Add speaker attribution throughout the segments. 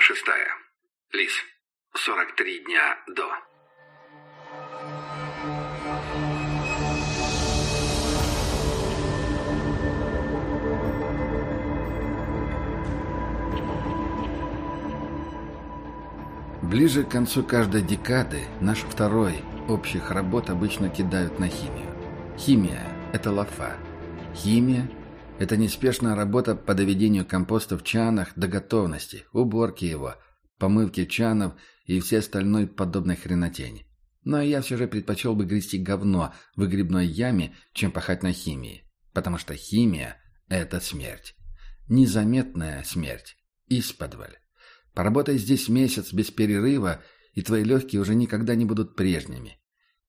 Speaker 1: Глава шестая. Лис. 43 дня до.
Speaker 2: Ближе к концу каждой декады наш второй общих работ обычно кидают на химию. Химия – это лафа. Химия – это неспешная работа по доведению компоста в чанах до готовности, уборки его, помывки чанов и все остальной подобной хренотени. Но я все же предпочел бы грести говно в выгребной яме, чем пахать на химии. Потому что химия – это смерть. Незаметная смерть. Исподволь. Поработай здесь месяц без перерыва, и твои легкие уже никогда не будут прежними.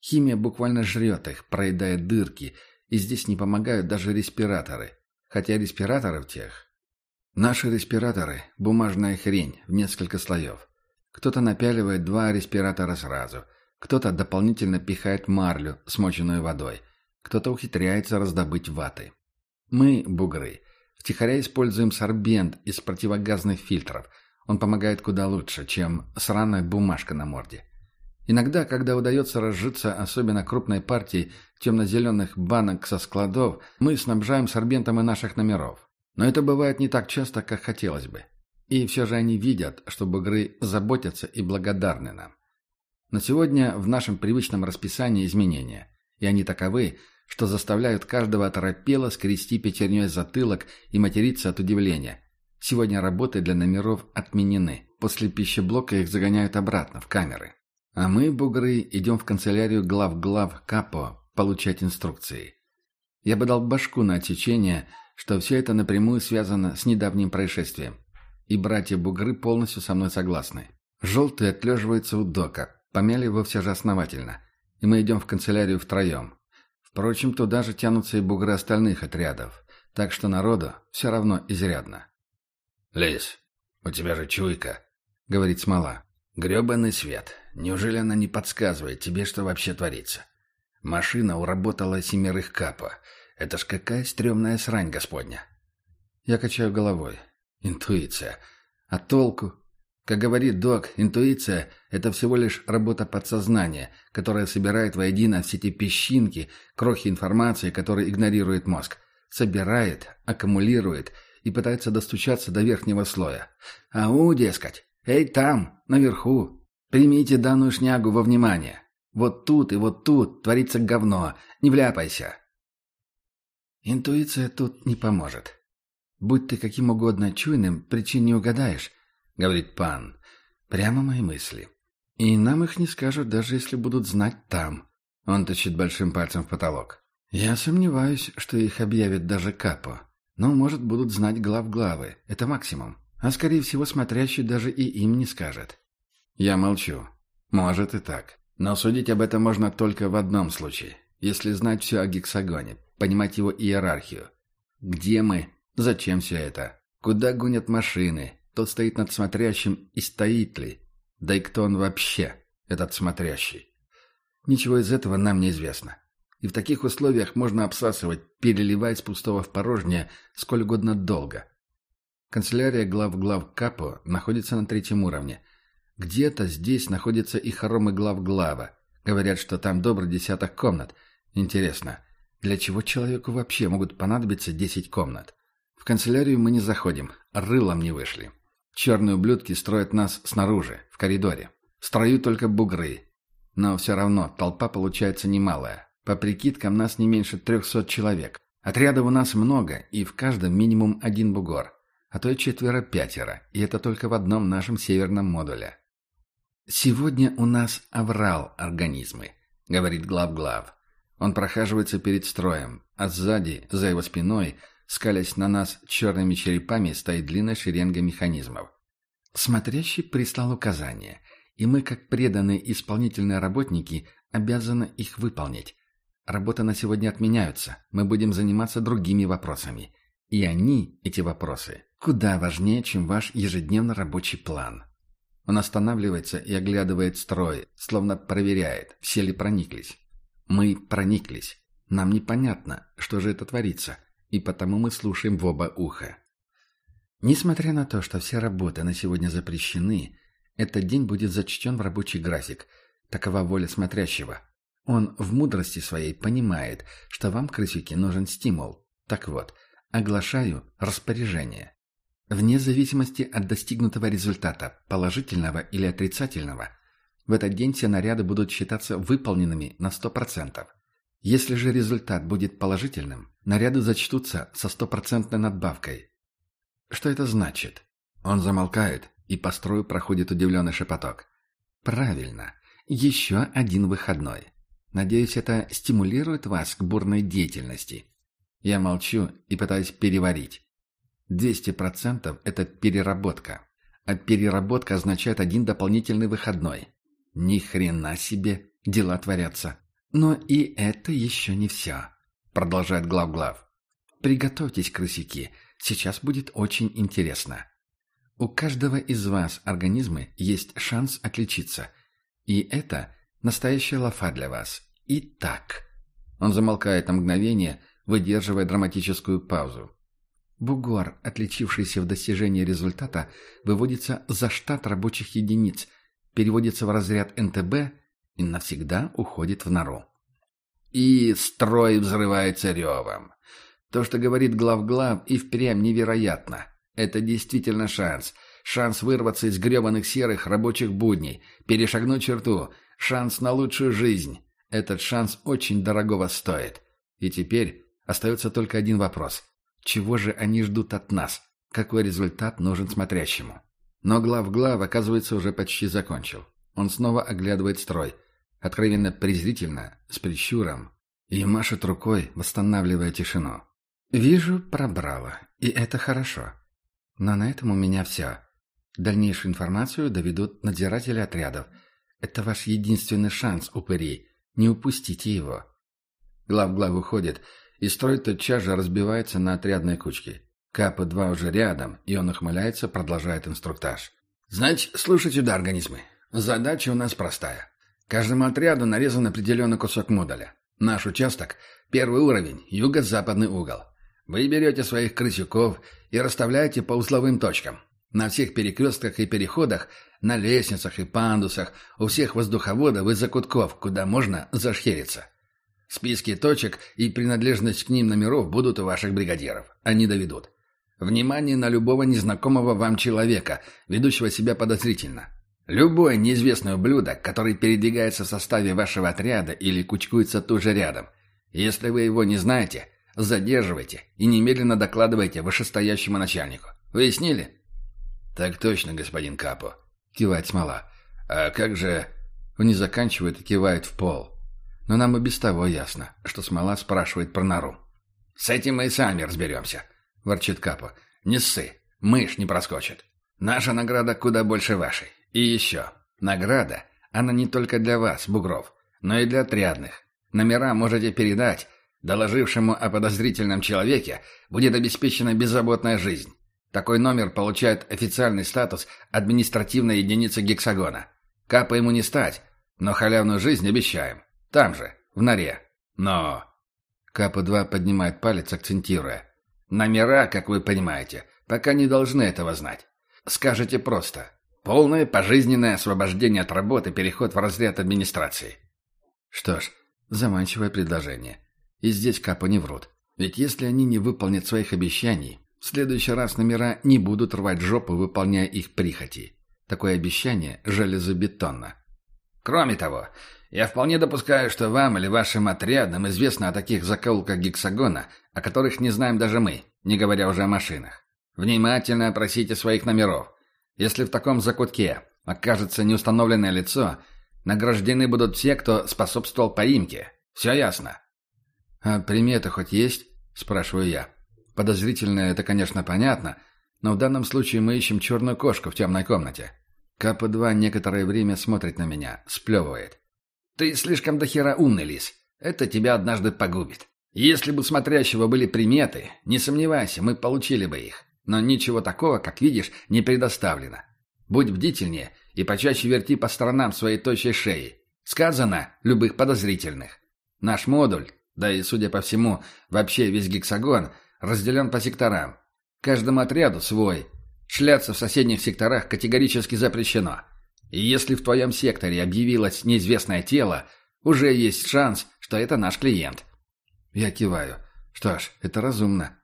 Speaker 2: Химия буквально жрет их, проедая дырки, и здесь не помогают даже респираторы. Хотя респираторы в тех... Наши респираторы – бумажная хрень в несколько слоев. Кто-то напяливает два респиратора сразу, кто-то дополнительно пихает марлю, смоченную водой, кто-то ухитряется раздобыть ваты. Мы, бугры, втихаря используем сорбент из противогазных фильтров – он помогает куда лучше, чем сраная бумажка на морде. Иногда, когда удается разжиться особенно крупной партией темно-зеленых банок со складов, мы снабжаем сорбентом и наших номеров. Но это бывает не так часто, как хотелось бы. И все же они видят, что бугры заботятся и благодарны нам. Но сегодня в нашем привычном расписании изменения, и они таковы, что заставляют каждого оторопело скрести пятерней затылок и материться от удивления, Сегодня работы для номеров отменены. После пищеблока их загоняют обратно, в камеры. А мы, бугры, идем в канцелярию глав-глав Капо получать инструкции. Я бы дал башку на отсечение, что все это напрямую связано с недавним происшествием. И братья-бугры полностью со мной согласны. Желтые отлеживаются у дока, помяли его все же основательно. И мы идем в канцелярию втроем. Впрочем, туда же тянутся и бугры остальных отрядов. Так что народу все равно изрядно.
Speaker 3: «Лис, у тебя же чуйка», — говорит Смола.
Speaker 2: «Гребаный свет. Неужели она не подсказывает тебе, что вообще творится? Машина уработала семерых капа. Это ж какая стрёмная срань, господня!» Я качаю головой. Интуиция. А толку? Как говорит док, интуиция – это всего лишь работа подсознания, которая собирает воедино все эти песчинки, крохи информации, которые игнорирует мозг. Собирает, аккумулирует – и пытается достучаться до верхнего слоя. «Ау, дескать! Эй, там, наверху! Примите данную шнягу во внимание! Вот тут и вот тут творится говно! Не вляпайся!» Интуиция тут не поможет. «Будь ты каким угодно чуйным, причин не угадаешь», — говорит пан. «Прямо мои мысли. И нам их не скажут, даже если будут знать там». Он точит большим пальцем в потолок. «Я сомневаюсь, что их объявят даже Капо. Но, может, будут знать глав-главы. Это максимум. А, скорее всего, смотрящий даже и им не скажет. Я молчу. Может и так. Но судить об этом можно только в одном случае. Если знать все о гексагоне, понимать его иерархию. Где мы? Зачем все это? Куда гонят машины? Кто стоит над смотрящим и стоит ли? Да и кто он вообще, этот смотрящий? Ничего из этого нам не известно. И в таких условиях можно обсасывать, переливать с пустого в порожнее сколь угодно долго. Канцелярия глав-глав Капо находится на третьем уровне. Где-то здесь находятся и хоромы глав-глава. Говорят, что там добрый десяток комнат. Интересно, для чего человеку вообще могут понадобиться десять комнат? В канцелярию мы не заходим, рылом не вышли. Черные ублюдки строят нас снаружи, в коридоре. Строю только бугры. Но все равно толпа получается немалая. По прикидкам, нас не меньше трехсот человек. Отрядов у нас много, и в каждом минимум один бугор. А то и четверо-пятеро, и это только в одном нашем северном модуле. «Сегодня у нас оврал организмы», — говорит глав-глав. Он прохаживается перед строем, а сзади, за его спиной, скалясь на нас черными черепами, стоит длинная шеренга механизмов. Смотрящий прислал указания, и мы, как преданные исполнительные работники, обязаны их выполнить. Работы на сегодня отменяются. Мы будем заниматься другими вопросами. И они, эти вопросы, куда важнее, чем ваш ежедневно рабочий план. Он останавливается и оглядывает строй, словно проверяет, все ли прониклись. Мы прониклись. Нам непонятно, что же это творится, и потому мы слушаем в оба уха. Несмотря на то, что все работы на сегодня запрещены, этот день будет зачтен в рабочий график. Такова воля смотрящего. Он в мудрости своей понимает, что вам, крысюки, нужен стимул. Так вот, оглашаю распоряжение. Вне зависимости от достигнутого результата, положительного или отрицательного, в этот день все наряды будут считаться выполненными на 100%. Если же результат будет положительным, наряды зачтутся со стопроцентной надбавкой. Что это значит? Он замолкает, и по строю проходит удивленный шепоток. Правильно. Еще один выходной. Надеюсь, это стимулирует вас к бурной деятельности. Я молчу и пытаюсь переварить. 200% – это переработка. А переработка означает один дополнительный выходной. Ни хрена себе, дела творятся. Но и это еще не все, продолжает Глав-Глав. Приготовьтесь, крысики, сейчас будет очень интересно. У каждого из вас организмы есть шанс отличиться. И это настоящая лафа для вас. Итак. Он замолкает на мгновение, выдерживая драматическую паузу. Бугор, отличившийся в достижении результата, выводится за штат рабочих единиц, переводится в разряд НТБ и навсегда уходит в нору. И строй взрывается ревом. То, что говорит глав-глав, и впрямь невероятно. Это действительно шанс. Шанс вырваться из гребаных серых рабочих будней, перешагнуть черту. Шанс на лучшую жизнь. Этот шанс очень дорогого стоит. И теперь остается только один вопрос. Чего же они ждут от нас? Какой результат нужен смотрящему? Но глав-глав, оказывается, уже почти закончил. Он снова оглядывает строй. Откровенно презрительно, с прищуром. И машет рукой, восстанавливая тишину. «Вижу, пробрало. И это хорошо. Но на этом у меня все. Дальнейшую информацию доведут надзиратели отрядов. Это ваш единственный шанс, упырей. Не упустите его». Глав-глав уходит, и строй тотчас же разбивается на отрядные кучки. Капа-2 уже рядом, и он ухмыляется, продолжает инструктаж. «Значит, слушайте сюда, организмы. Задача у нас простая. Каждому отряду нарезан определенный кусок модуля. Наш участок – первый уровень, юго-западный угол. Вы берете своих крысюков и расставляете по узловым точкам. На всех перекрестках и переходах, на лестницах и пандусах, у всех воздуховодов и закутков, куда можно зашхериться. Списки точек и принадлежность к ним номеров будут у ваших бригадиров. Они доведут. Внимание на любого незнакомого вам человека, ведущего себя подозрительно. Любой неизвестный ублюдок, который передвигается в составе вашего отряда или кучкуется тоже рядом. Если вы его не знаете, задерживайте и немедленно докладывайте вышестоящему начальнику. Выяснили? Так точно, господин Капо. Кивает смола. А как же... Он не заканчивает и кивает в пол. Но нам и без того ясно, что Смола спрашивает про нору. «С этим мы и сами разберемся», — ворчит Капо. «Не ссы, мышь не проскочит. Наша награда куда больше вашей. И еще. Награда, она не только для вас, бугров, но и для отрядных. Номера можете передать. Доложившему о подозрительном человеке будет обеспечена беззаботная жизнь. Такой номер получает официальный статус административной единицы гексагона. Капа ему не стать, но халявную жизнь обещаем. Там же, в норе. Но... Капа-2 поднимает палец, акцентируя. Номера, как вы понимаете, пока не должны этого знать. Скажете просто. Полное пожизненное освобождение от работы, переход в разряд администрации. Что ж, заманчивое предложение. И здесь Капа не врут. Ведь если они не выполнят своих обещаний, в следующий раз номера не будут рвать жопу, выполняя их прихоти. Такое обещание железобетонно. Кроме того, я вполне допускаю, что вам или вашим отрядам известно о таких закоулках гексагона, о которых не знаем даже мы, не говоря уже о машинах. Внимательно опросите своих номеров. Если в таком закутке окажется неустановленное лицо, награждены будут все, кто способствовал поимке. Все ясно. «А приметы хоть есть?» – спрашиваю я. Подозрительно это, конечно, понятно, но в данном случае мы ищем черную кошку в темной комнате. Капа-2 некоторое время смотрит на меня, сплевывает. Ты слишком дохера умный, лис. Это тебя однажды погубит. Если бы смотрящего были приметы, не сомневайся, мы получили бы их. Но ничего такого, как видишь, не предоставлено. Будь бдительнее и почаще верти по сторонам своей тощей шеи. Сказано любых подозрительных. Наш модуль, да и, судя по всему, вообще весь гексагон, разделен по секторам. Каждому отряду свой, Шляться в соседних секторах категорически запрещено. И если в твоем секторе объявилось неизвестное тело, уже есть шанс, что это наш клиент. Я киваю. Что ж, это разумно.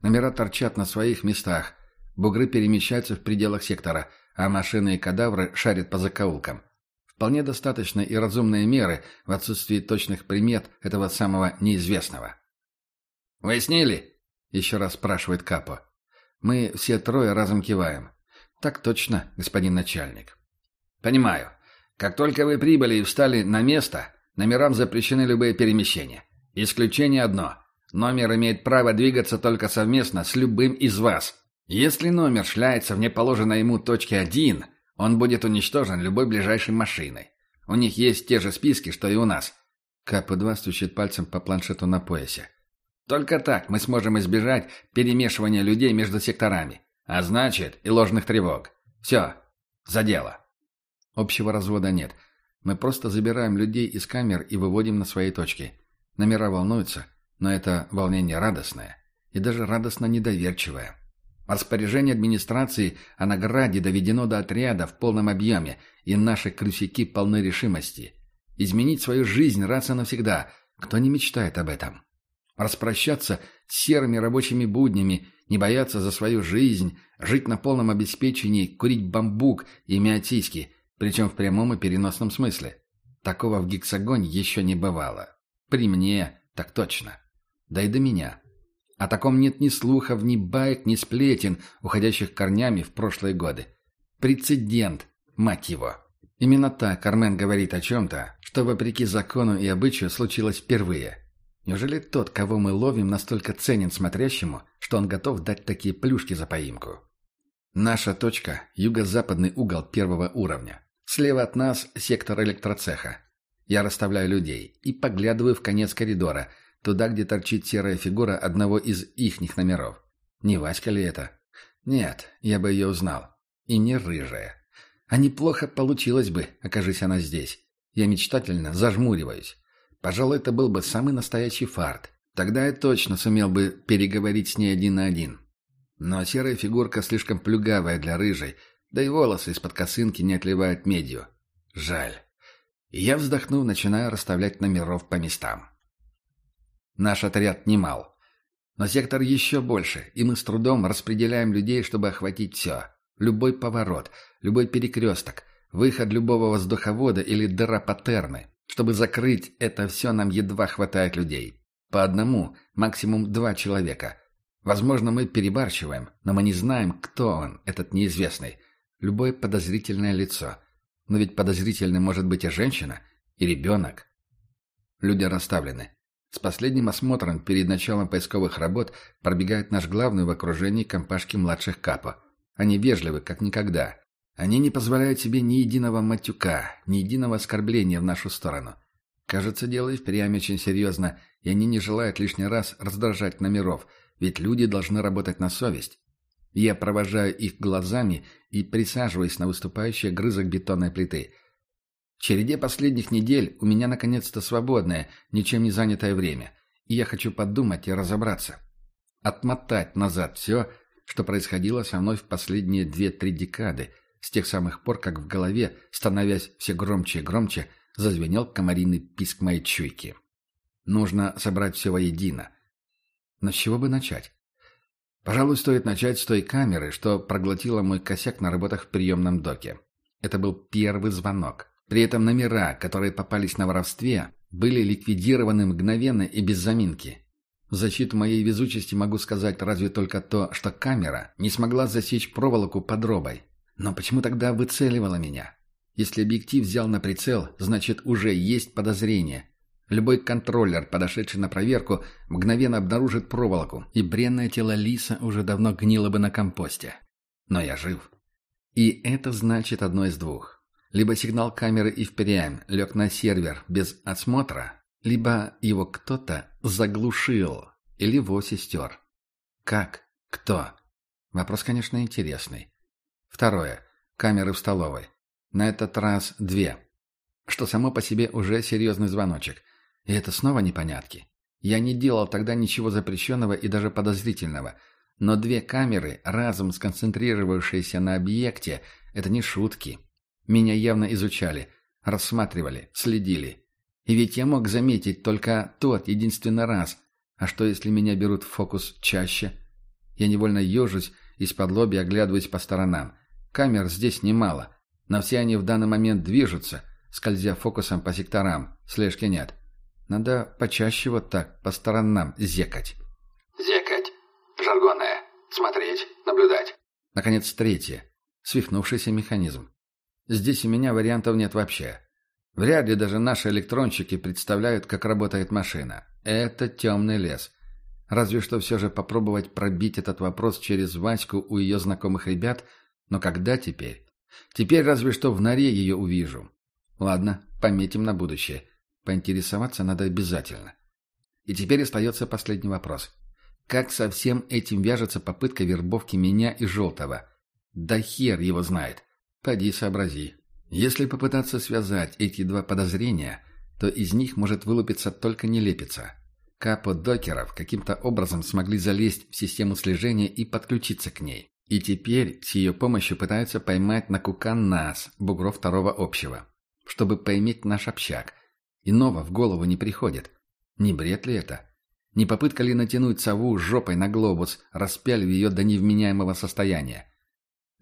Speaker 2: Номера торчат на своих местах. Бугры перемещаются в пределах сектора, а машины и кадавры шарят по закоулкам. Вполне достаточно и разумные меры в отсутствии точных примет этого самого неизвестного. «Выяснили?» — еще раз спрашивает Капо. Мы все трое разом киваем. «Так точно, господин начальник». «Понимаю. Как только вы прибыли и встали на место, номерам запрещены любые перемещения. Исключение одно. Номер имеет право двигаться только совместно с любым из вас. Если номер шляется в неположенной ему точке 1, он будет уничтожен любой ближайшей машиной. У них есть те же списки, что и у нас. Капа-2 стучит пальцем по планшету на поясе. Только так мы сможем избежать перемешивания людей между секторами. А значит, и ложных тревог. Все, за дело. Общего развода нет. Мы просто забираем людей из камер и выводим на свои точки. Номера волнуются, но это волнение радостное. И даже радостно недоверчивое. Распоряжение администрации о награде доведено до отряда в полном объеме, и наши крысяки полны решимости. Изменить свою жизнь раз и навсегда. Кто не мечтает об этом? Распрощаться с серыми рабочими буднями, не бояться за свою жизнь, жить на полном обеспечении, курить бамбук и миотиски, причем в прямом и переносном смысле. Такого в гексагоне еще не бывало. При мне так точно. Да и до меня. О таком нет ни слухов, ни баек, ни сплетен, уходящих корнями в прошлые годы. Прецедент, мать его. Именно так Кармен говорит о чем-то, что, вопреки закону и обычаю, случилось впервые. Неужели тот, кого мы ловим, настолько ценен смотрящему, что он готов дать такие плюшки за поимку? Наша точка – юго-западный угол первого уровня. Слева от нас – сектор электроцеха. Я расставляю людей и поглядываю в конец коридора – Туда, где торчит серая фигура одного из ихних номеров. Не Васька ли это? Нет, я бы ее узнал. И не рыжая. А неплохо получилось бы, окажись она здесь. Я мечтательно зажмуриваюсь. Пожалуй, это был бы самый настоящий фарт. Тогда я точно сумел бы переговорить с ней один на один. Но серая фигурка слишком плюгавая для рыжей, да и волосы из-под косынки не отливают медью. Жаль. И я, вздохнув, начинаю расставлять номеров по местам. Наш отряд немал. Но сектор еще больше, и мы с трудом распределяем людей, чтобы охватить все. Любой поворот, любой перекресток, выход любого воздуховода или дыра паттерны. Чтобы закрыть это все, нам едва хватает людей. По одному, максимум два человека. Возможно, мы перебарщиваем, но мы не знаем, кто он, этот неизвестный. Любое подозрительное лицо. Но ведь подозрительным может быть и женщина, и ребенок. Люди расставлены. С последним осмотром перед началом поисковых работ пробегает наш главный в окружении компашки младших капо. Они вежливы, как никогда. Они не позволяют себе ни единого матюка, ни единого оскорбления в нашу сторону. Кажется, дело и впрямь очень серьезно, и они не желают лишний раз раздражать номеров, ведь люди должны работать на совесть. Я провожаю их глазами и присаживаюсь на выступающий грызок бетонной плиты – в череде последних недель у меня наконец-то свободное, ничем не занятое время, и я хочу подумать и разобраться. Отмотать назад все, что происходило со мной в последние две-три декады, с тех самых пор, как в голове, становясь все громче и громче, зазвенел комариный писк моей чуйки. Нужно собрать все воедино. Но с чего бы начать? Пожалуй, стоит начать с той камеры, что проглотила мой косяк на работах в приемном доке. Это был первый звонок. При этом номера, которые попались на воровстве, были ликвидированы мгновенно и без заминки. В защиту моей везучести могу сказать разве только то, что камера не смогла засечь проволоку под робой. Но почему тогда выцеливала меня? Если объектив взял на прицел, значит уже есть подозрение. Любой контроллер, подошедший на проверку, мгновенно обнаружит проволоку, и бренное тело лиса уже давно гнило бы на компосте. Но я жив. И это значит одно из двух. Либо сигнал камеры и впрямь лег на сервер без осмотра, либо его кто-то заглушил или вовсе стер. Как? Кто? Вопрос, конечно, интересный. Второе. Камеры в столовой. На этот раз две. Что само по себе уже серьезный звоночек. И это снова непонятки. Я не делал тогда ничего запрещенного и даже подозрительного. Но две камеры, разом сконцентрировавшиеся на объекте, это не шутки. Меня явно изучали, рассматривали, следили. И ведь я мог заметить только тот единственный раз. А что, если меня берут в фокус чаще? Я невольно ежусь, из-под лоби оглядываясь по сторонам. Камер здесь немало, но все они в данный момент движутся, скользя фокусом по секторам. Слежки нет. Надо почаще вот так, по сторонам, зекать.
Speaker 1: Зекать. Жаргонное. Смотреть. Наблюдать.
Speaker 2: Наконец, третье. Свихнувшийся механизм. Здесь у меня вариантов нет вообще. Вряд ли даже наши электронщики представляют, как работает машина. Это темный лес. Разве что все же попробовать пробить этот вопрос через Ваську у ее знакомых ребят, но когда теперь? Теперь разве что в норе ее увижу. Ладно, пометим на будущее. Поинтересоваться надо обязательно. И теперь остается последний вопрос. Как со всем этим вяжется попытка вербовки меня и Желтого? Да хер его знает. Поди сообрази. Если попытаться связать эти два подозрения, то из них может вылупиться только нелепица. Капо докеров каким-то образом смогли залезть в систему слежения и подключиться к ней. И теперь с ее помощью пытаются поймать на кукан нас, бугров второго общего, чтобы поиметь наш общак. Иного в голову не приходит. Не бред ли это? Не попытка ли натянуть сову жопой на глобус, распялив ее до невменяемого состояния?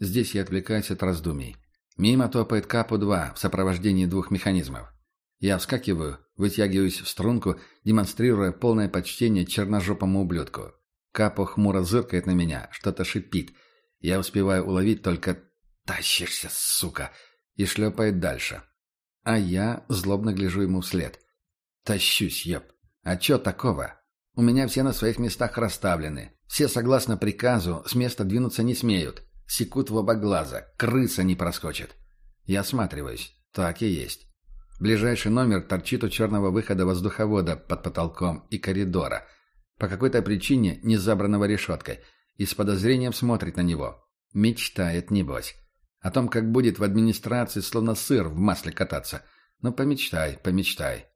Speaker 2: Здесь я отвлекаюсь от раздумий. Мимо топает Капу-2 в сопровождении двух механизмов. Я вскакиваю, вытягиваюсь в струнку, демонстрируя полное почтение черножопому ублюдку. Капо хмуро зыркает на меня, что-то шипит. Я успеваю уловить только «Тащишься, сука!» и шлепает дальше. А я злобно гляжу ему вслед. «Тащусь, еб! А чё такого? У меня все на своих местах расставлены. Все, согласно приказу, с места двинуться не смеют. Секут в оба глаза. Крыса не проскочит. Я осматриваюсь. Так и есть. Ближайший номер торчит у черного выхода воздуховода под потолком и коридора. По какой-то причине не забранного решеткой. И с подозрением смотрит на него. Мечтает, небось. О том, как будет в администрации словно сыр в масле кататься. Ну, помечтай, помечтай.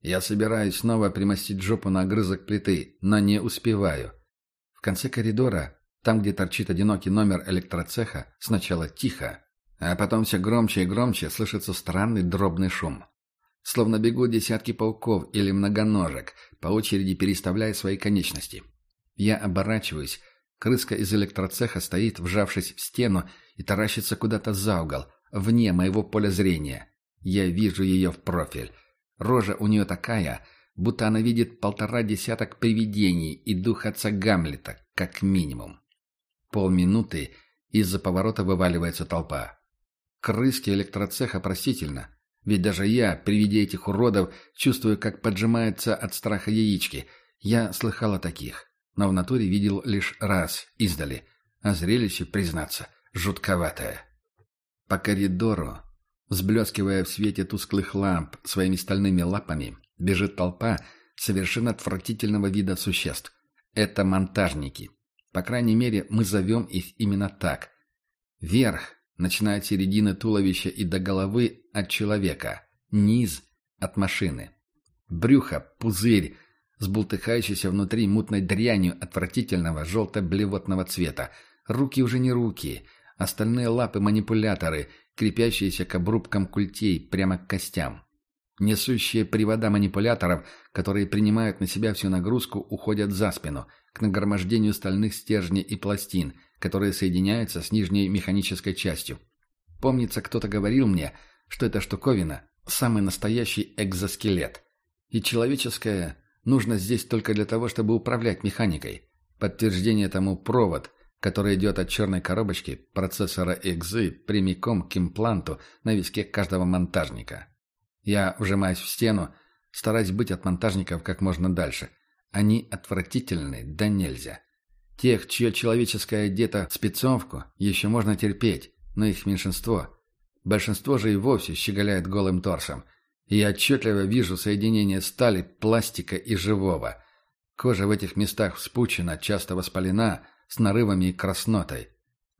Speaker 2: Я собираюсь снова примостить жопу на огрызок плиты, но не успеваю. В конце коридора там, где торчит одинокий номер электроцеха, сначала тихо, а потом все громче и громче слышится странный дробный шум. Словно бегут десятки пауков или многоножек, по очереди переставляя свои конечности. Я оборачиваюсь. Крыска из электроцеха стоит, вжавшись в стену, и таращится куда-то за угол, вне моего поля зрения. Я вижу ее в профиль. Рожа у нее такая, будто она видит полтора десяток привидений и дух отца Гамлета, как минимум. Полминуты, из-за поворота вываливается толпа. Крыски электроцеха простительно. Ведь даже я, при виде этих уродов, чувствую, как поджимаются от страха яички. Я слыхал о таких, но в натуре видел лишь раз, издали. А зрелище, признаться, жутковатое. По коридору, взблескивая в свете тусклых ламп своими стальными лапами, бежит толпа совершенно отвратительного вида существ. Это монтажники. По крайней мере, мы зовем их именно так. Верх, начиная от середины туловища и до головы, от человека. Низ – от машины. Брюхо – пузырь, с бултыхающейся внутри мутной дрянью отвратительного желто-блевотного цвета. Руки уже не руки, остальные лапы – манипуляторы, крепящиеся к обрубкам культей прямо к костям. Несущие привода манипуляторов, которые принимают на себя всю нагрузку, уходят за спину – к нагромождению стальных стержней и пластин, которые соединяются с нижней механической частью. Помнится, кто-то говорил мне, что эта штуковина – самый настоящий экзоскелет. И человеческое нужно здесь только для того, чтобы управлять механикой. Подтверждение тому провод, который идет от черной коробочки процессора экзы прямиком к импланту на виске каждого монтажника. Я вжимаюсь в стену, стараясь быть от монтажников как можно дальше – они отвратительны, да нельзя. Тех, чье человеческое одето спецовку, еще можно терпеть, но их меньшинство. Большинство же и вовсе щеголяет голым торсом. И я отчетливо вижу соединение стали, пластика и живого. Кожа в этих местах вспучена, часто воспалена, с нарывами и краснотой.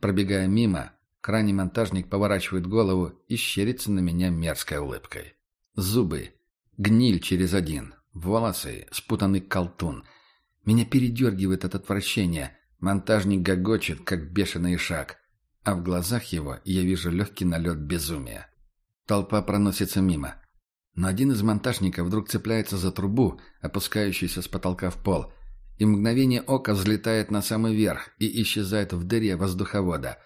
Speaker 2: Пробегая мимо, крайний монтажник поворачивает голову и щерится на меня мерзкой улыбкой. Зубы. Гниль через один. Волосы, спутанный колтун. Меня передергивает от отвращения. Монтажник гогочет, как бешеный шаг, а в глазах его я вижу легкий налет безумия. Толпа проносится мимо. Но один из монтажников вдруг цепляется за трубу, опускающуюся с потолка в пол, и мгновение ока взлетает на самый верх и исчезает в дыре воздуховода.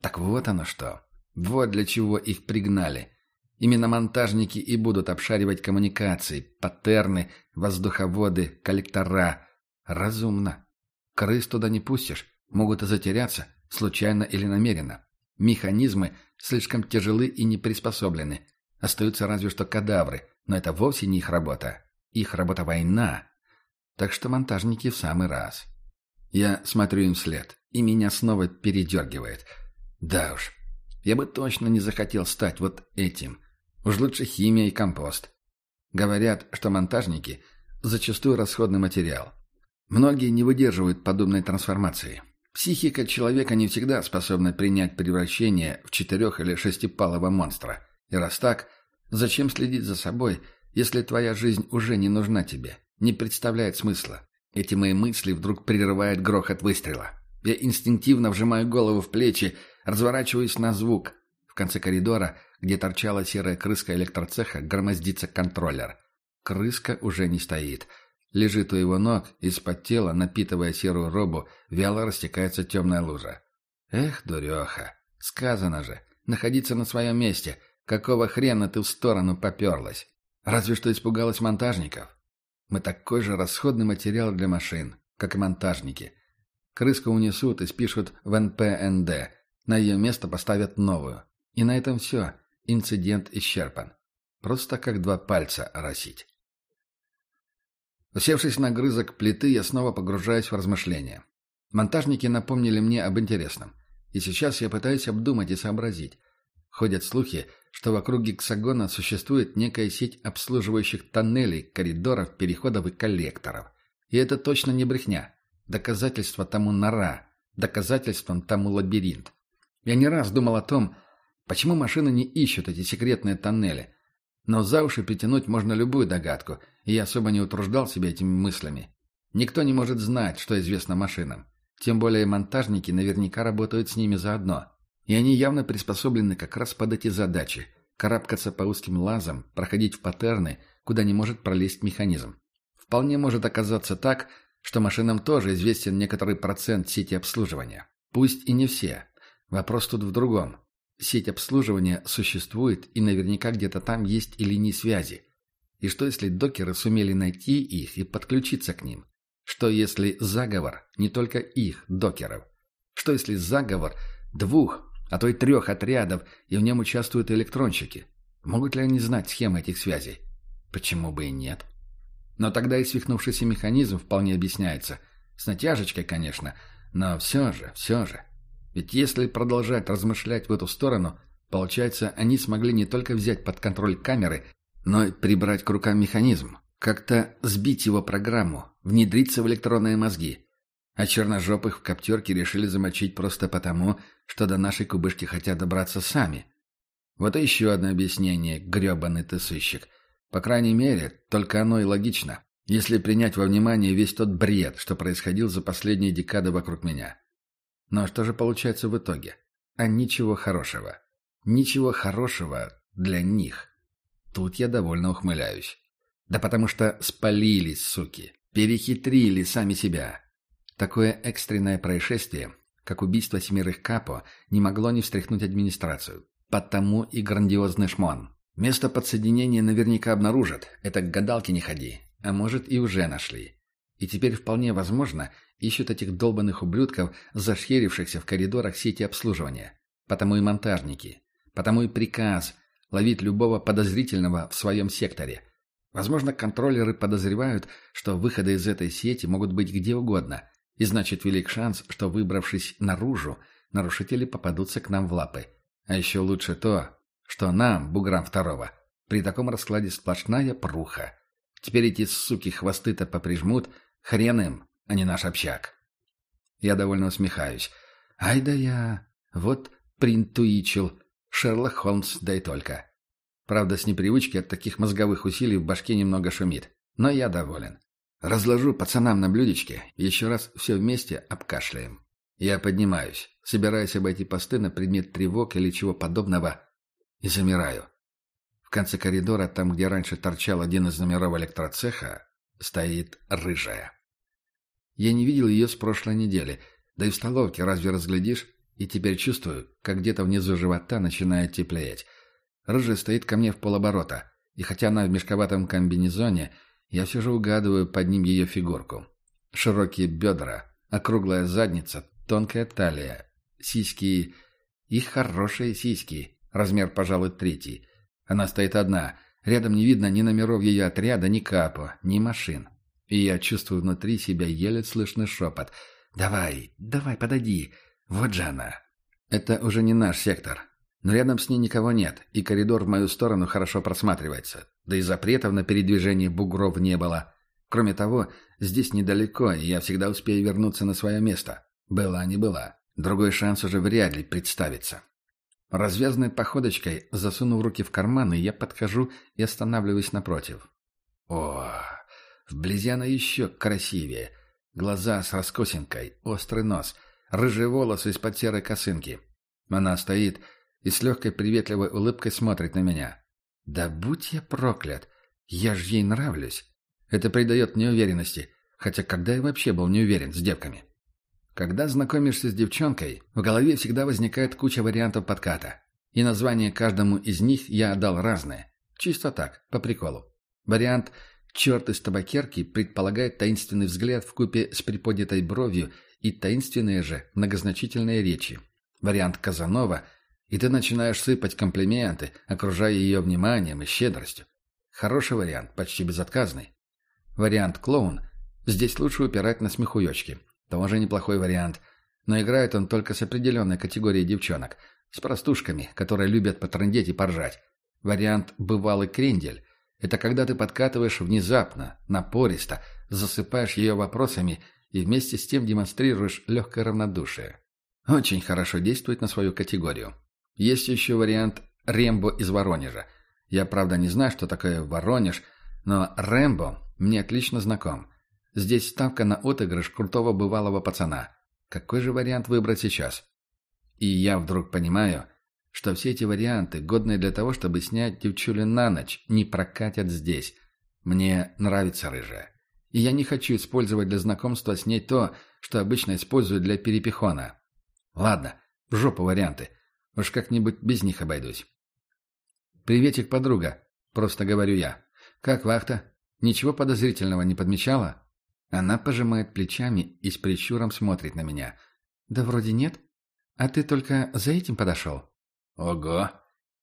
Speaker 2: Так вот оно что. Вот для чего их пригнали. Именно монтажники и будут обшаривать коммуникации, паттерны, воздуховоды, коллектора. Разумно. Крыс туда не пустишь, могут и затеряться, случайно или намеренно. Механизмы слишком тяжелы и не приспособлены. Остаются разве что кадавры, но это вовсе не их работа. Их работа война. Так что монтажники в самый раз. Я смотрю им вслед, и меня снова передергивает. Да уж, я бы точно не захотел стать вот этим. Уж лучше химия и компост. Говорят, что монтажники зачастую расходный материал. Многие не выдерживают подобной трансформации. Психика человека не всегда способна принять превращение в четырех- или шестипалого монстра. И раз так, зачем следить за собой, если твоя жизнь уже не нужна тебе, не представляет смысла? Эти мои мысли вдруг прерывает грохот выстрела. Я инстинктивно вжимаю голову в плечи, разворачиваюсь на звук. В конце коридора, где торчала серая крыска электроцеха, громоздится контроллер. Крыска уже не стоит — Лежит у его ног, из-под тела, напитывая серую робу, вяло растекается темная лужа. Эх, дуреха, сказано же, находиться на своем месте. Какого хрена ты в сторону поперлась? Разве что испугалась монтажников. Мы такой же расходный материал для машин, как и монтажники. Крыску унесут и спишут в НПНД. На ее место поставят новую. И на этом все. Инцидент исчерпан. Просто как два пальца оросить. Усевшись на грызок плиты, я снова погружаюсь в размышления. Монтажники напомнили мне об интересном. И сейчас я пытаюсь обдумать и сообразить. Ходят слухи, что вокруг гексагона существует некая сеть обслуживающих тоннелей, коридоров, переходов и коллекторов. И это точно не брехня. Доказательство тому нора. Доказательством тому лабиринт. Я не раз думал о том, почему машины не ищут эти секретные тоннели. Но за уши притянуть можно любую догадку – и я особо не утруждал себя этими мыслями. Никто не может знать, что известно машинам. Тем более монтажники наверняка работают с ними заодно. И они явно приспособлены как раз под эти задачи. Карабкаться по узким лазам, проходить в паттерны, куда не может пролезть механизм. Вполне может оказаться так, что машинам тоже известен некоторый процент сети обслуживания. Пусть и не все. Вопрос тут в другом. Сеть обслуживания существует, и наверняка где-то там есть и линии связи. И что если докеры сумели найти их и подключиться к ним? Что если заговор не только их, докеров? Что если заговор двух, а то и трех отрядов, и в нем участвуют электронщики? Могут ли они знать схемы этих связей? Почему бы и нет? Но тогда и свихнувшийся механизм вполне объясняется. С натяжечкой, конечно, но все же, все же. Ведь если продолжать размышлять в эту сторону, получается, они смогли не только взять под контроль камеры, но прибрать к рукам механизм, как-то сбить его программу, внедриться в электронные мозги. А черножопых в коптерке решили замочить просто потому, что до нашей кубышки хотят добраться сами. Вот и еще одно объяснение, гребаный ты сыщик. По крайней мере, только оно и логично, если принять во внимание весь тот бред, что происходил за последние декады вокруг меня. Но что же получается в итоге? А ничего хорошего. Ничего хорошего для них. Тут я довольно ухмыляюсь. Да потому что спалились, суки. Перехитрили сами себя. Такое экстренное происшествие, как убийство семерых капо, не могло не встряхнуть администрацию. Потому и грандиозный шмон. Место подсоединения наверняка обнаружат. Это к гадалке не ходи. А может и уже нашли. И теперь вполне возможно ищут этих долбанных ублюдков, зашхерившихся в коридорах сети обслуживания. Потому и монтажники. Потому и приказ – ловить любого подозрительного в своем секторе. Возможно, контроллеры подозревают, что выходы из этой сети могут быть где угодно, и значит велик шанс, что, выбравшись наружу, нарушители попадутся к нам в лапы. А еще лучше то, что нам, буграм второго, при таком раскладе сплошная пруха. Теперь эти суки хвосты-то поприжмут, хрен им, а не наш общак. Я довольно усмехаюсь. Ай да я, вот принтуичил, Шерлок Холмс, да и только. Правда, с непривычки от таких мозговых усилий в башке немного шумит. Но я доволен. Разложу пацанам на блюдечке еще раз все вместе обкашляем. Я поднимаюсь, собираюсь обойти посты на предмет тревог или чего подобного, и замираю. В конце коридора, там, где раньше торчал один из номеров электроцеха, стоит рыжая. Я не видел ее с прошлой недели, да и в столовке разве разглядишь? И теперь чувствую, как где-то внизу живота начинает теплеть. Рыжая стоит ко мне в полоборота, и хотя она в мешковатом комбинезоне, я все же угадываю под ним ее фигурку. Широкие бедра, округлая задница, тонкая талия, сиськи и хорошие сиськи, размер, пожалуй, третий. Она стоит одна, рядом не видно ни номеров ее отряда, ни капа, ни машин. И я чувствую внутри себя еле слышный шепот. «Давай, давай, подойди, вот же она». Это уже не наш сектор, но рядом с ней никого нет, и коридор в мою сторону хорошо просматривается. Да и запретов на передвижение бугров не было. Кроме того, здесь недалеко, и я всегда успею вернуться на свое место. Была не была. Другой шанс уже вряд ли представится. Развязанной походочкой, засунув руки в карманы, я подхожу и останавливаюсь напротив. О, вблизи она еще красивее. Глаза с раскосинкой, острый нос, рыжие волосы из-под серой косынки. Она стоит и с легкой приветливой улыбкой смотрит на меня. «Да будь я проклят! Я ж ей нравлюсь!» Это придает мне уверенности, хотя когда я вообще был не уверен с девками. Когда знакомишься с девчонкой, в голове всегда возникает куча вариантов подката. И название каждому из них я отдал разное. Чисто так, по приколу. Вариант «черт из табакерки» предполагает таинственный взгляд в купе с приподнятой бровью и таинственные же многозначительные речи. Вариант «Казанова» и ты начинаешь сыпать комплименты, окружая ее вниманием и щедростью. Хороший вариант, почти безотказный. Вариант «клоун» здесь лучше упирать на смехуёчки. Тоже неплохой вариант. Но играет он только с определенной категорией девчонок. С простушками, которые любят потрындеть и поржать. Вариант «бывалый крендель» — это когда ты подкатываешь внезапно, напористо, засыпаешь ее вопросами и вместе с тем демонстрируешь легкое равнодушие. Очень хорошо действует на свою категорию. Есть еще вариант Рембо из Воронежа. Я, правда, не знаю, что такое Воронеж, но Рэмбо мне отлично знаком. Здесь ставка на отыгрыш крутого бывалого пацана. Какой же вариант выбрать сейчас? И я вдруг понимаю, что все эти варианты, годные для того, чтобы снять девчулю на ночь, не прокатят здесь. Мне нравится рыжая. И я не хочу использовать для знакомства с ней то, что обычно используют для перепихона. Ладно, в жопу варианты. Уж как-нибудь без них обойдусь. «Приветик, подруга», — просто говорю я. «Как вахта? Ничего подозрительного не подмечала?» Она пожимает плечами и с прищуром смотрит на меня. «Да вроде нет. А ты только за этим подошел?» «Ого!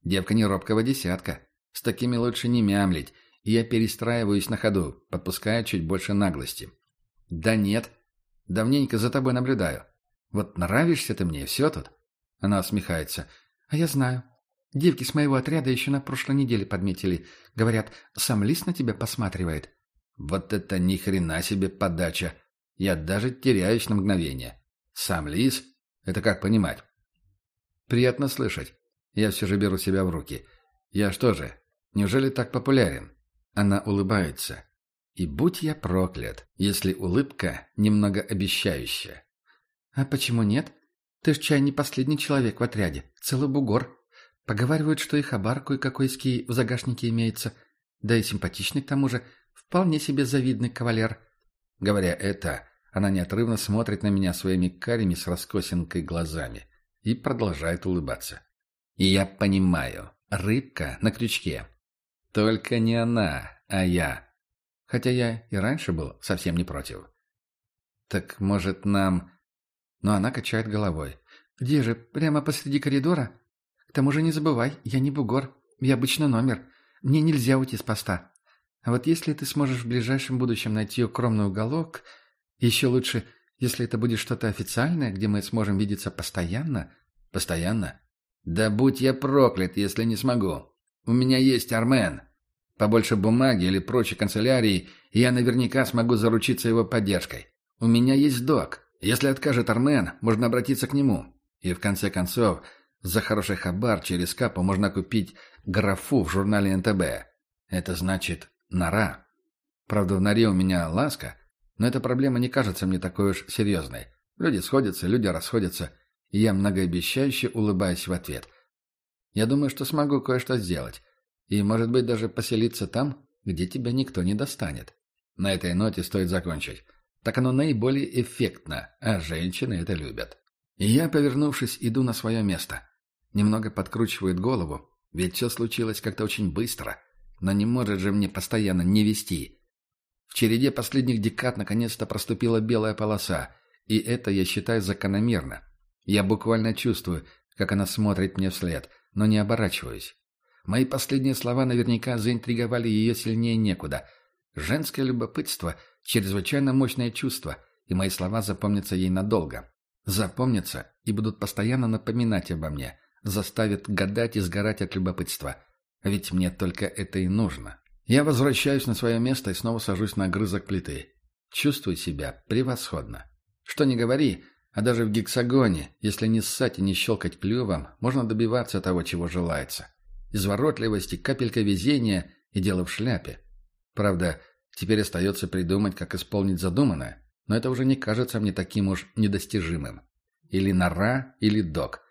Speaker 2: Девка не робкого десятка. С такими лучше не мямлить, и я перестраиваюсь на ходу, подпуская чуть больше наглости». «Да нет. Давненько за тобой наблюдаю. Вот нравишься ты мне, все тут». Она усмехается. «А я знаю. Девки с моего отряда еще на прошлой неделе подметили. Говорят, сам лис на тебя посматривает». «Вот это ни хрена себе подача! Я даже теряюсь на мгновение. Сам лис? Это как понимать?» «Приятно слышать. Я все же беру себя в руки. Я что же, неужели так популярен?» Она улыбается. И будь я проклят, если улыбка немного обещающая. «А почему нет?» Ты ж чай не последний человек в отряде. Целый бугор. Поговаривают, что и хабар кое-какой ский в загашнике имеется. Да и симпатичный к тому же. Вполне себе завидный кавалер. Говоря это, она неотрывно смотрит на меня своими карими с раскосинкой глазами и продолжает улыбаться. И я понимаю, рыбка на крючке. Только не она, а я. Хотя я и раньше был совсем не против. Так, может, нам но она качает головой. «Где же? Прямо посреди коридора? К тому же не забывай, я не бугор. Я обычно номер. Мне нельзя уйти с поста. А вот если ты сможешь в ближайшем будущем найти укромный уголок, еще лучше, если это будет что-то официальное, где мы сможем видеться постоянно...» «Постоянно? Да будь я проклят, если не смогу. У меня есть Армен. Побольше бумаги или прочей канцелярии, и я наверняка смогу заручиться его поддержкой. У меня есть док. Если откажет Армен, можно обратиться к нему. И в конце концов, за хороший хабар через капу можно купить графу в журнале НТБ. Это значит нора. Правда, в норе у меня ласка, но эта проблема не кажется мне такой уж серьезной. Люди сходятся, люди расходятся, и я многообещающе улыбаюсь в ответ. Я думаю, что смогу кое-что сделать. И, может быть, даже поселиться там, где тебя никто не достанет. На этой ноте стоит закончить. Так оно наиболее эффектно, а женщины это любят. И я, повернувшись, иду на свое место. Немного подкручивает голову, ведь все случилось как-то очень быстро. Но не может же мне постоянно не вести. В череде последних декад наконец-то проступила белая полоса, и это я считаю закономерно. Я буквально чувствую, как она смотрит мне вслед, но не оборачиваюсь. Мои последние слова наверняка заинтриговали ее сильнее некуда. Женское любопытство — чрезвычайно мощное чувство, и мои слова запомнятся ей надолго. Запомнятся и будут постоянно напоминать обо мне, заставят гадать и сгорать от любопытства. Ведь мне только это и нужно. Я возвращаюсь на свое место и снова сажусь на огрызок плиты. Чувствую себя превосходно. Что не говори, а даже в гексагоне, если не ссать и не щелкать клювом, можно добиваться того, чего желается. Изворотливости, капелька везения и дело в шляпе. Правда, теперь остается придумать, как исполнить задуманное, но это уже не кажется мне таким уж недостижимым. Или нора, или док.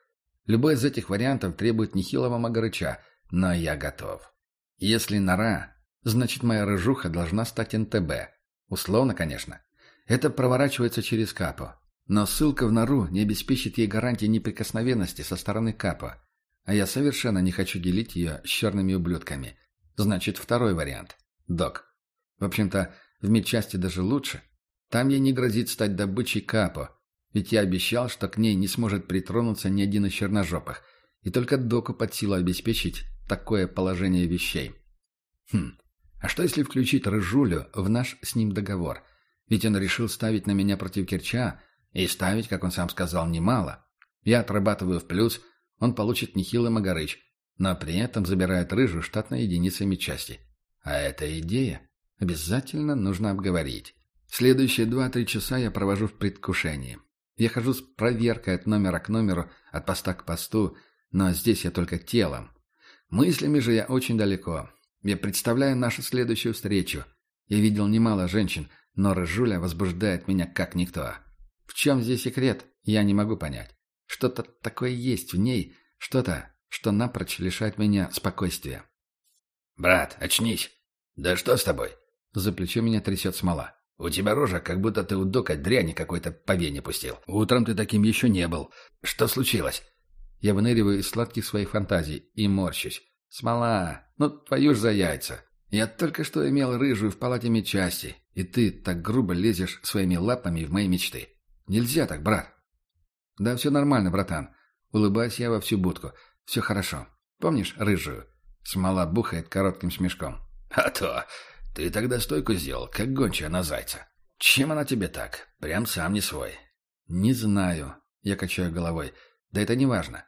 Speaker 2: Любой из этих вариантов требует нехилого магарыча, но я готов. Если нора, значит моя рыжуха должна стать НТБ. Условно, конечно. Это проворачивается через капо. Но ссылка в нору не обеспечит ей гарантии неприкосновенности со стороны капа. А я совершенно не хочу делить ее с черными ублюдками. Значит, второй вариант. Док. В общем-то, в медчасти даже лучше. Там ей не грозит стать добычей капо. Ведь я обещал, что к ней не сможет притронуться ни один из черножопых. И только доку под силу обеспечить такое положение вещей. Хм, а что если включить Рыжулю в наш с ним договор? Ведь он решил ставить на меня против Керча, и ставить, как он сам сказал, немало. Я отрабатываю в плюс, он получит нехилый магарыч, но при этом забирает рыжую штатной единицами части. А эта идея обязательно нужно обговорить. Следующие два-три часа я провожу в предвкушении. Я хожу с проверкой от номера к номеру, от поста к посту, но здесь я только телом. Мыслями же я очень далеко. Я представляю нашу следующую встречу. Я видел немало женщин, но Рыжуля возбуждает меня как никто. В чем здесь секрет, я не могу понять. Что-то такое есть в ней, что-то, что напрочь лишает меня спокойствия.
Speaker 3: «Брат, очнись!» «Да что с тобой?»
Speaker 2: За плечо меня трясет смола.
Speaker 3: «У тебя рожа, как будто ты у дока дряни какой-то по вене пустил.
Speaker 2: Утром ты таким еще не был.
Speaker 3: Что случилось?»
Speaker 2: Я выныриваю из сладких своих фантазий и морщусь. «Смола, ну твою ж за яйца. Я только что имел рыжую в палате медчасти, и ты так грубо лезешь своими лапами в мои мечты. Нельзя так, брат». «Да все нормально, братан». Улыбаюсь я во всю будку. «Все хорошо. Помнишь рыжую?» Смола бухает коротким смешком.
Speaker 3: «А то! Ты тогда стойку сделал, как гончая на зайца. Чем она тебе так? Прям сам не свой».
Speaker 2: «Не знаю». Я качаю головой. «Да это не важно.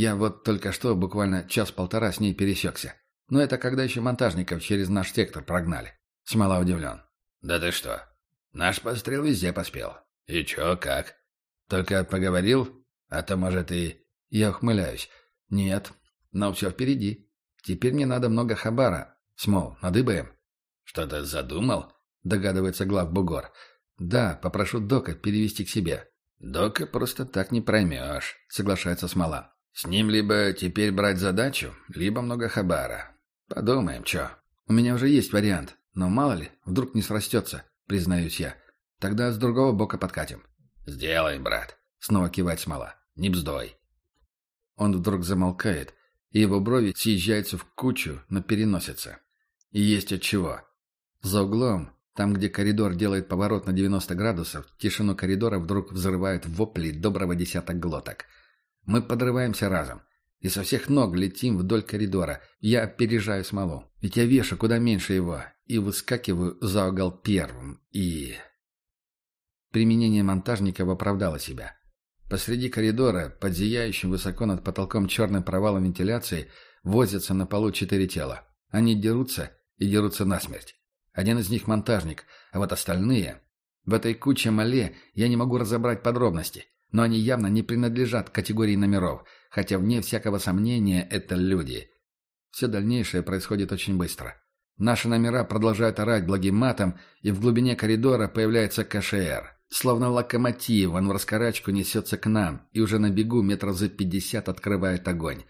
Speaker 2: Я вот только что буквально час-полтора с ней пересекся. Но это когда еще монтажников через наш сектор прогнали. Смола удивлен.
Speaker 3: «Да ты что? Наш пострел везде поспел. И чё, как?
Speaker 2: Только поговорил? А то, может, и...» Я ухмыляюсь. «Нет, но все впереди. Теперь мне надо много хабара. Смол, надыбаем?»
Speaker 3: «Что-то задумал?»
Speaker 2: Догадывается глав бугор. «Да, попрошу Дока перевести к себе».
Speaker 3: «Дока просто так не проймешь», — соглашается Смола.
Speaker 2: «С ним либо теперь брать задачу, либо много хабара. Подумаем, чё. У меня уже есть вариант, но мало ли, вдруг не срастется, признаюсь я. Тогда с другого бока подкатим».
Speaker 3: «Сделаем, брат», —
Speaker 2: снова кивает смола.
Speaker 3: «Не бздой».
Speaker 2: Он вдруг замолкает, и его брови съезжаются в кучу, но переносятся. И есть от чего. За углом, там, где коридор делает поворот на 90 градусов, тишину коридора вдруг взрывают вопли доброго десяток глоток. Мы подрываемся разом. И со всех ног летим вдоль коридора. Я опережаю смолу. Ведь я вешу куда меньше его. И выскакиваю за угол первым. И... Применение монтажников оправдало себя. Посреди коридора, под зияющим высоко над потолком черным провалом вентиляции, возятся на полу четыре тела. Они дерутся и дерутся насмерть. Один из них монтажник, а вот остальные... В этой куче мале я не могу разобрать подробности, но они явно не принадлежат категории номеров, хотя вне всякого сомнения это люди. Все дальнейшее происходит очень быстро. Наши номера продолжают орать благим матом, и в глубине коридора появляется КШР. Словно локомотив, он в раскорачку несется к нам и уже на бегу метров за пятьдесят открывает огонь.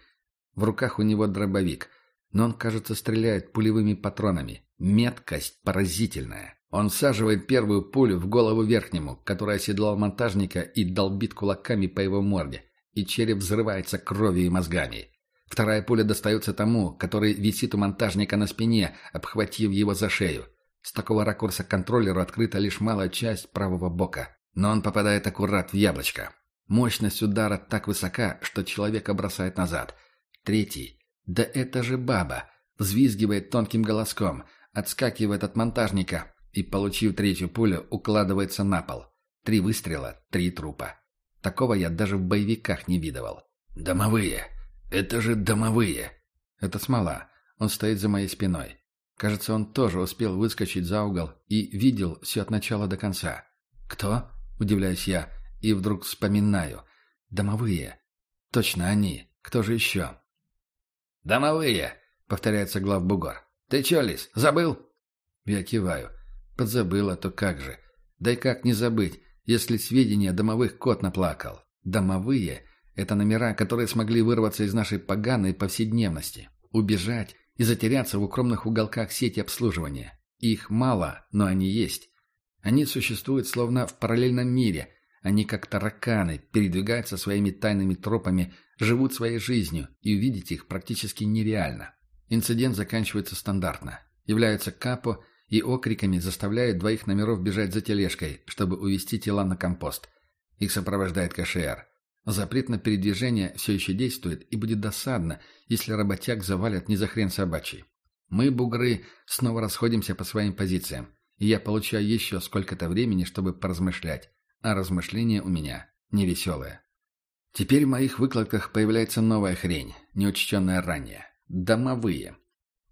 Speaker 2: В руках у него дробовик, но он, кажется, стреляет пулевыми патронами. Меткость поразительная. Он всаживает первую пулю в голову верхнему, который оседлал монтажника и долбит кулаками по его морде, и череп взрывается кровью и мозгами. Вторая пуля достается тому, который висит у монтажника на спине, обхватив его за шею. С такого ракурса контроллеру открыта лишь малая часть правого бока, но он попадает аккурат в яблочко. Мощность удара так высока, что человека бросает назад. Третий. Да это же баба! Взвизгивает тонким голоском, отскакивает от монтажника и, получив третью пулю, укладывается на пол. Три выстрела, три трупа. Такого я даже в боевиках не видывал.
Speaker 3: «Домовые! Это же домовые!»
Speaker 2: Это смола. Он стоит за моей спиной. Кажется, он тоже успел выскочить за угол и видел все от начала до конца. «Кто?» – удивляюсь я, и вдруг вспоминаю. «Домовые. Точно они. Кто же еще?»
Speaker 3: «Домовые!» — повторяется главбугор. «Ты че, Лис, забыл?»
Speaker 2: Я киваю. Подзабыл, а то как же. Да и как не забыть, если сведения домовых кот наплакал. Домовые — это номера, которые смогли вырваться из нашей поганой повседневности. Убежать и затеряться в укромных уголках сети обслуживания. Их мало, но они есть. Они существуют словно в параллельном мире. Они как тараканы, передвигаются своими тайными тропами, живут своей жизнью, и увидеть их практически нереально. Инцидент заканчивается стандартно. Являются капо и окриками заставляет двоих номеров бежать за тележкой, чтобы увести тела на компост. Их сопровождает КШР. Запрет на передвижение все еще действует, и будет досадно, если работяг завалят не за хрен собачий. Мы, бугры, снова расходимся по своим позициям, и я получаю еще сколько-то времени, чтобы поразмышлять. А размышления у меня невеселые. Теперь в моих выкладках появляется новая хрень, неучтенная ранее. Домовые.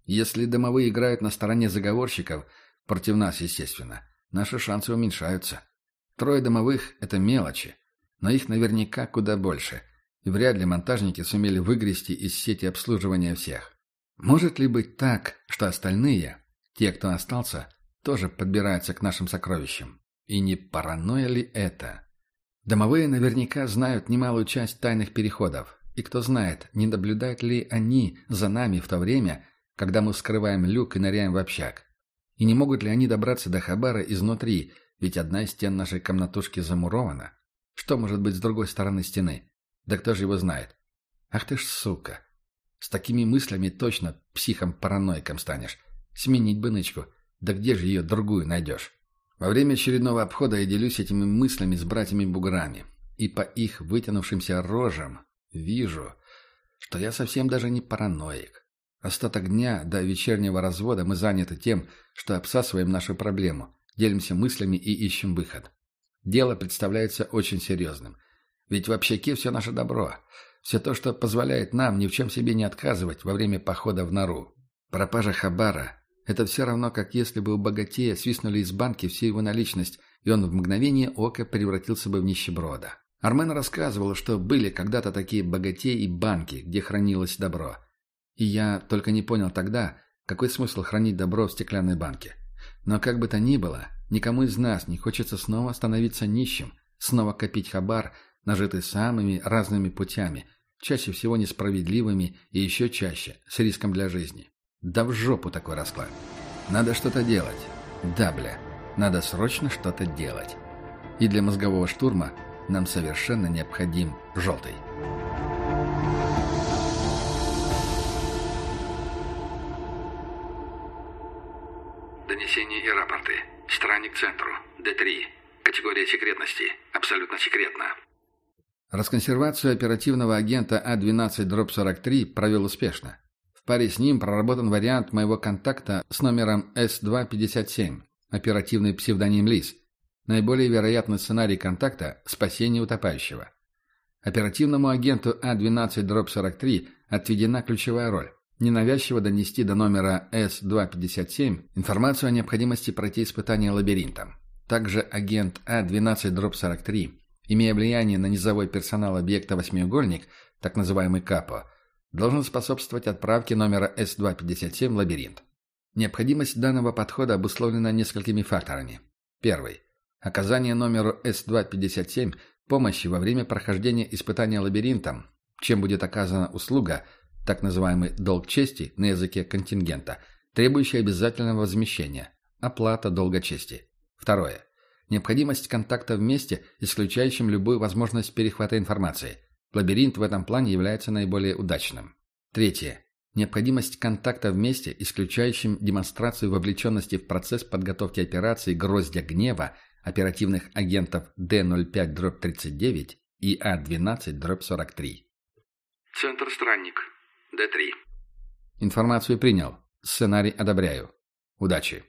Speaker 2: Если домовые играют на стороне заговорщиков, против нас, естественно, наши шансы уменьшаются. Трое домовых – это мелочи, но их наверняка куда больше, и вряд ли монтажники сумели выгрести из сети обслуживания всех. Может ли быть так, что остальные, те, кто остался, тоже подбираются к нашим сокровищам? И не паранойя ли это? Домовые наверняка знают немалую часть тайных переходов, и кто знает, не наблюдают ли они за нами в то время, когда мы вскрываем люк и ныряем в общак. И не могут ли они добраться до Хабара изнутри, ведь одна из стен нашей комнатушки замурована. Что может быть с другой стороны стены? Да кто же его знает? Ах ты ж сука! С такими мыслями точно психом-параноиком станешь. Сменить бы нычку. Да где же ее другую найдешь? Во время очередного обхода я делюсь этими мыслями с братьями-буграми. И по их вытянувшимся рожам вижу, что я совсем даже не параноик. Остаток дня до вечернего развода мы заняты тем, что обсасываем нашу проблему, делимся мыслями и ищем выход. Дело представляется очень серьезным. Ведь в общаке все наше добро. Все то, что позволяет нам ни в чем себе не отказывать во время похода в нору. Пропажа хабара – это все равно, как если бы у богатея свистнули из банки всю его наличность, и он в мгновение ока превратился бы в нищеброда. Армен рассказывал, что были когда-то такие богатеи и банки, где хранилось добро – и я только не понял тогда, какой смысл хранить добро в стеклянной банке. Но как бы то ни было, никому из нас не хочется снова становиться нищим, снова копить хабар, нажитый самыми разными путями, чаще всего несправедливыми и еще чаще, с риском для жизни. Да в жопу такой расклад. Надо что-то делать. Да, бля, надо срочно что-то делать. И для мозгового штурма нам совершенно необходим желтый.
Speaker 1: Донесения и рапорты. Странник центру. Д-3. Категория секретности. Абсолютно секретно.
Speaker 2: Расконсервацию оперативного агента А12-43 провел успешно. В паре с ним проработан вариант моего контакта с номером С-257, оперативный псевдоним Лис. Наиболее вероятный сценарий контакта – спасение утопающего. Оперативному агенту А12-43 отведена ключевая роль ненавязчиво донести до номера С-257 информацию о необходимости пройти испытание лабиринтом. Также агент А-12-43, имея влияние на низовой персонал объекта «Восьмиугольник», так называемый КАПО, должен способствовать отправке номера С-257 в лабиринт. Необходимость данного подхода обусловлена несколькими факторами. Первый. Оказание номеру С-257 помощи во время прохождения испытания лабиринтом, чем будет оказана услуга, так называемый долг чести на языке контингента, требующий обязательного возмещения, оплата долга чести. Второе. Необходимость контакта в месте, исключающим любую возможность перехвата информации. Лабиринт в этом плане является наиболее удачным. Третье. Необходимость контакта в месте, исключающим демонстрацию вовлеченности в процесс подготовки операции «Гроздья гнева» оперативных агентов Д-05-39 и А-12-43.
Speaker 1: Центр Странник. Д-3.
Speaker 2: Информацию принял. Сценарий одобряю. Удачи.